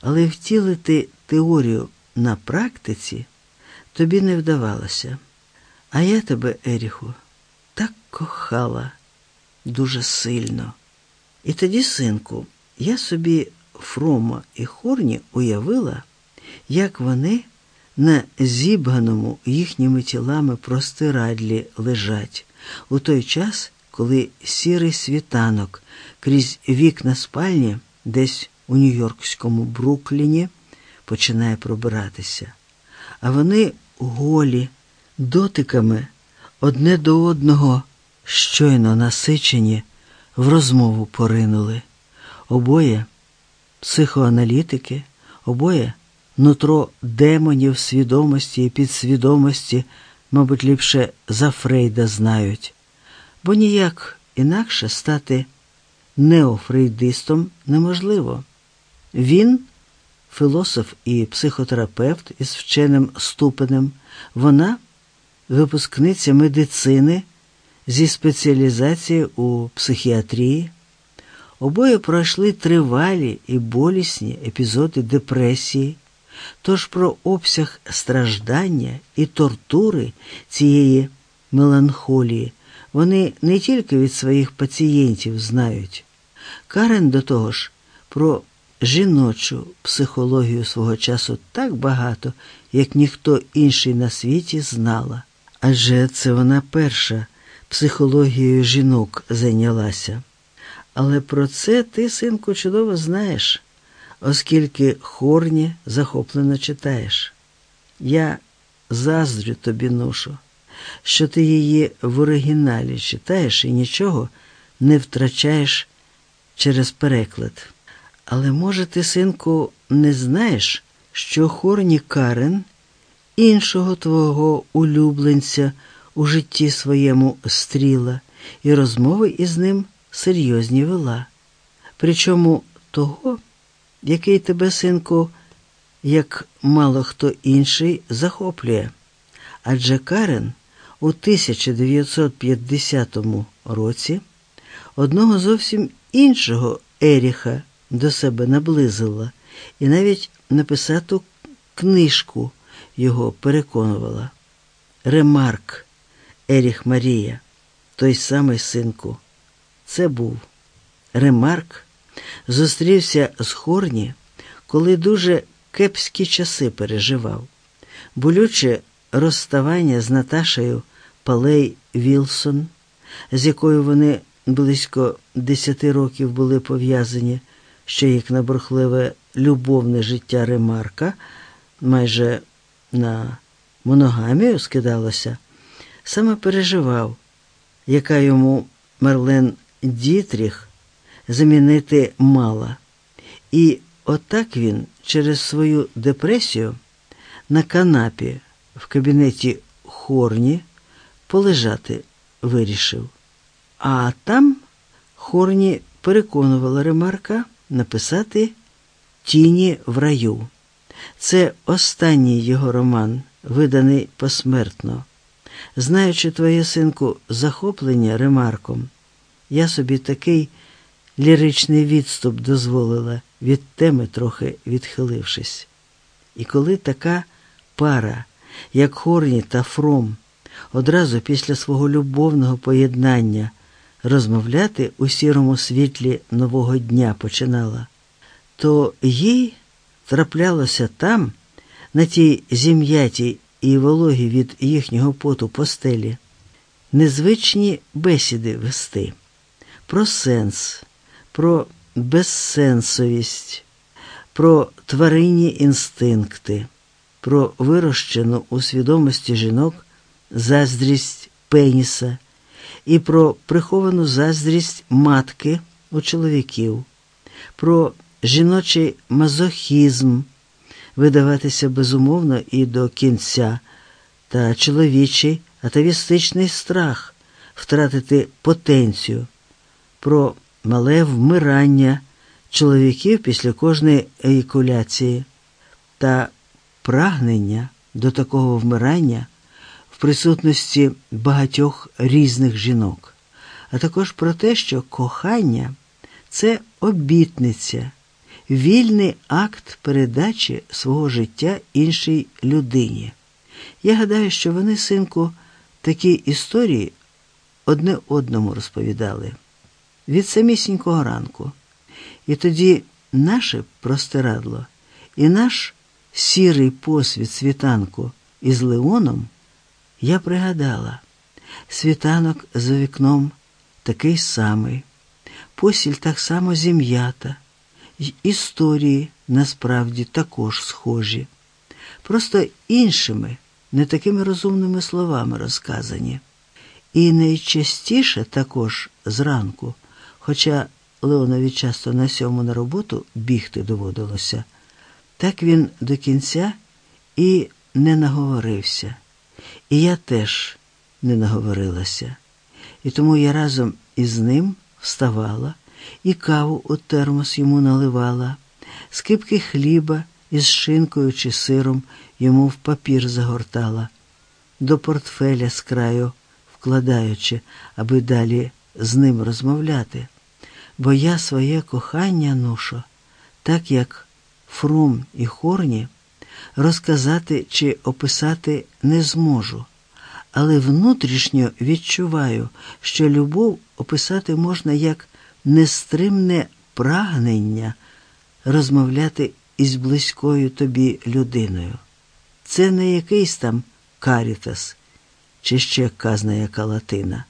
але втілити теорію на практиці тобі не вдавалося. А я тебе, Еріху, так кохала дуже сильно. І тоді, синку, я собі Фрома і Хорні уявила, як вони на зібганому їхніми тілами простирадлі лежать у той час, коли сірий світанок крізь вікна спальні, десь у Нью-Йоркському Брукліні, починає пробиратися. А вони голі, дотиками одне до одного щойно насичені, в розмову поринули. Обоє психоаналітики, обоє нутро демонів свідомості і підсвідомості, мабуть, ліпше за Фрейда знають, бо ніяк інакше стати неофрейдистом неможливо. Він філософ і психотерапевт із вченим ступенем, вона випускниця медицини зі спеціалізацією у психіатрії. Обоє пройшли тривалі і болісні епізоди депресії, тож про обсяг страждання і тортури цієї меланхолії вони не тільки від своїх пацієнтів знають. Карен до того ж про жіночу психологію свого часу так багато, як ніхто інший на світі знала. Адже це вона перша психологією жінок зайнялася. Але про це ти, синку, чудово знаєш, оскільки хорні захоплено читаєш. Я заздрю тобі ношу, що ти її в оригіналі читаєш і нічого не втрачаєш через переклад. Але, може, ти, синку, не знаєш, що хорні Карен іншого твого улюбленця у житті своєму стріла, і розмови із ним серйозні вела. Причому того, який тебе, синку, як мало хто інший, захоплює. Адже Карен у 1950 році одного зовсім іншого Еріха до себе наблизила і навіть написати книжку його переконувала. Ремарк Еріх Марія, той самий синку. Це був Ремарк, зустрівся з Хорні, коли дуже кепські часи переживав, болюче розставання з Наташею Палей Вілсон, з якою вони близько десяти років були пов'язані, що як на бурхливе любовне життя Ремарка, майже на моногамію скидалося, саме переживав, яка йому Мерлен Дітріх замінити мала. І отак він через свою депресію на канапі в кабінеті Хорні полежати вирішив. А там Хорні переконувала Ремарка написати Тіні в раю. Це останній його роман, виданий посмертно. Знаючи твоє синку захоплення Ремарком, я собі такий ліричний відступ дозволила від теми, трохи відхилившись. І коли така пара, як Хорні та Фром, одразу після свого любовного поєднання розмовляти у сірому світлі нового дня починала, то їй траплялося там, на тій зім'ятій і вологі від їхнього поту постелі, незвичні бесіди вести про сенс, про безсенсовість, про тваринні інстинкти, про вирощену у свідомості жінок заздрість пеніса і про приховану заздрість матки у чоловіків, про жіночий мазохізм видаватися безумовно і до кінця, та чоловічий атавістичний страх втратити потенцію, про мале вмирання чоловіків після кожної еякуляції та прагнення до такого вмирання присутності багатьох різних жінок, а також про те, що кохання це обітниця вільний акт передачі свого життя іншій людині. Я гадаю, що вони, синку, такі історії одне одному розповідали від самісінького ранку. І тоді наше простирадло і наш сірий посвіт світанку із Леоном я пригадала. Світанок за вікном такий самий, посіль так само зім'ята, історії насправді також схожі, просто іншими, не такими розумними словами розказані. І найчастіше також зранку, хоча Леонові часто на сьому на роботу бігти доводилося, так він до кінця і не наговорився. І я теж не наговорилася, і тому я разом із ним вставала і каву у термос йому наливала, скипки хліба із шинкою чи сиром йому в папір загортала, до портфеля з краю вкладаючи, аби далі з ним розмовляти. Бо я своє кохання нушу, так як Фрум і Хорні, розказати чи описати не зможу але внутрішньо відчуваю, що любов описати можна як нестримне прагнення розмовляти із близькою тобі людиною. Це не якийсь там карітас чи ще казна яка латина,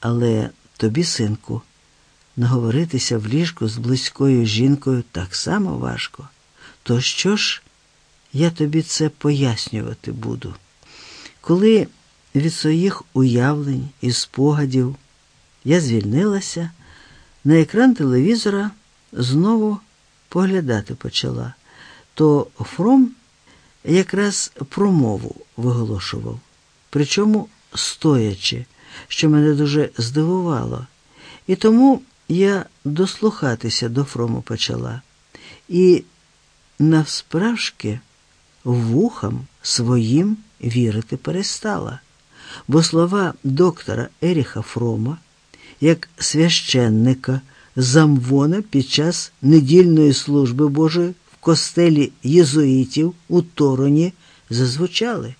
але тобі, синку, наговоритися в ліжку з близькою жінкою так само важко. То що ж я тобі це пояснювати буду? Коли від своїх уявлень і спогадів я звільнилася, на екран телевізора знову поглядати почала, то Фром якраз промову виголошував, причому стоячи, що мене дуже здивувало. І тому я дослухатися до Фрому почала і навсправжки вухам своїм вірити перестала. Бо слова доктора Еріха Фрома, як священника замвона під час недільної служби Божої в костелі єзуїтів у Тороні зазвучали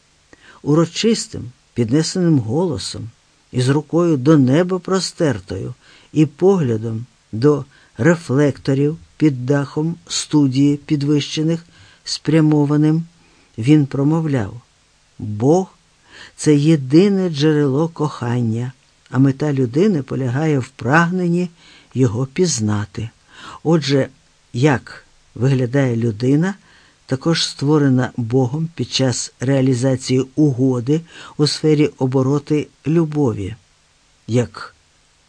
урочистим, піднесеним голосом, із рукою до неба простертою і поглядом до рефлекторів під дахом студії підвищених спрямованим, він промовляв Бог це єдине джерело кохання, а мета людини полягає в прагненні його пізнати. Отже, як виглядає людина, також створена Богом під час реалізації угоди у сфері обороти любові, як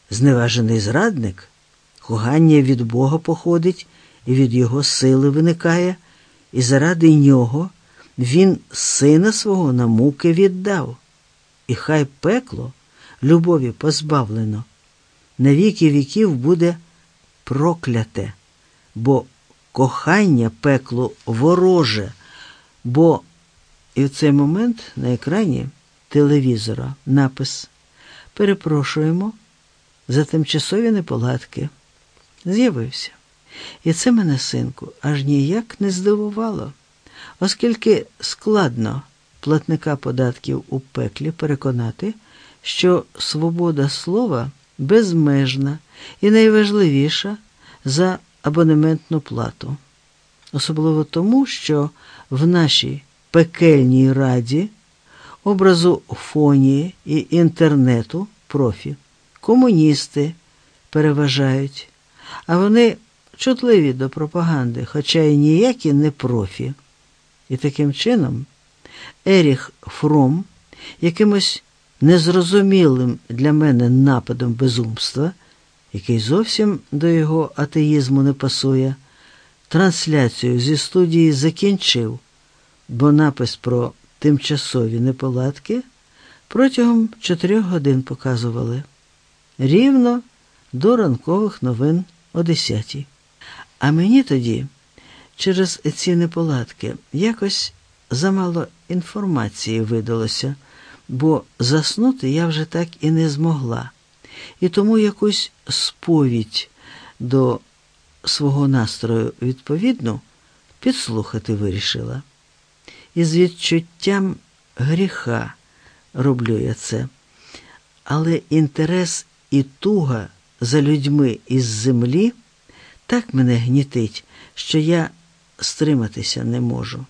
зневажений зрадник, кохання від Бога походить і від Його сили виникає, і заради нього він сина свого на муки віддав, і хай пекло любові позбавлено, на віки віків буде прокляте, бо кохання пекло вороже, бо і в цей момент на екрані телевізора напис. Перепрошуємо за тимчасові неполадки. З'явився. І це мене, синку, аж ніяк не здивувало оскільки складно платника податків у пеклі переконати, що свобода слова безмежна і найважливіша за абонементну плату. Особливо тому, що в нашій пекельній раді образу фонії і інтернету профі комуністи переважають, а вони чутливі до пропаганди, хоча й ніякі не профі. І таким чином Еріх Фром якимось незрозумілим для мене нападом безумства, який зовсім до його атеїзму не пасує, трансляцію зі студії закінчив, бо напис про тимчасові неполадки протягом чотирьох годин показували рівно до ранкових новин о десятій. А мені тоді через ці неполадки. Якось замало інформації видалося, бо заснути я вже так і не змогла, і тому якусь сповідь до свого настрою відповідну, підслухати вирішила. І з відчуттям гріха роблю я це, але інтерес і туга за людьми із землі так мене гнітить, що я стриматися не можу.